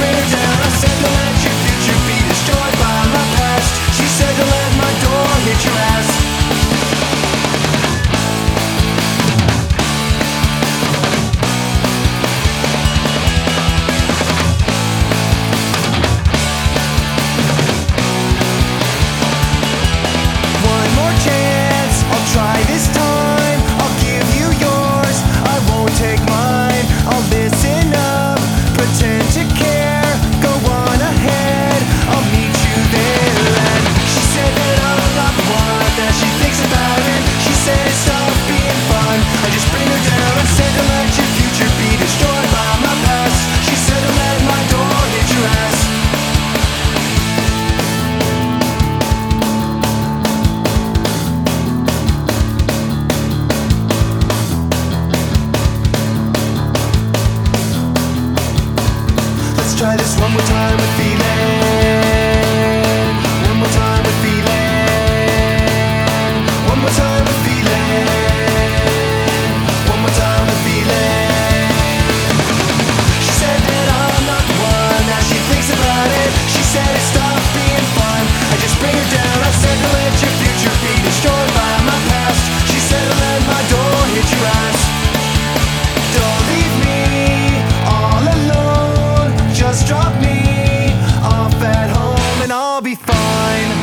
greater try this one more time with feeling. One more time with feeling. One more time with feeling. One more time with feeling. She said that I'm not the one. Now she thinks about it. She said it's. mine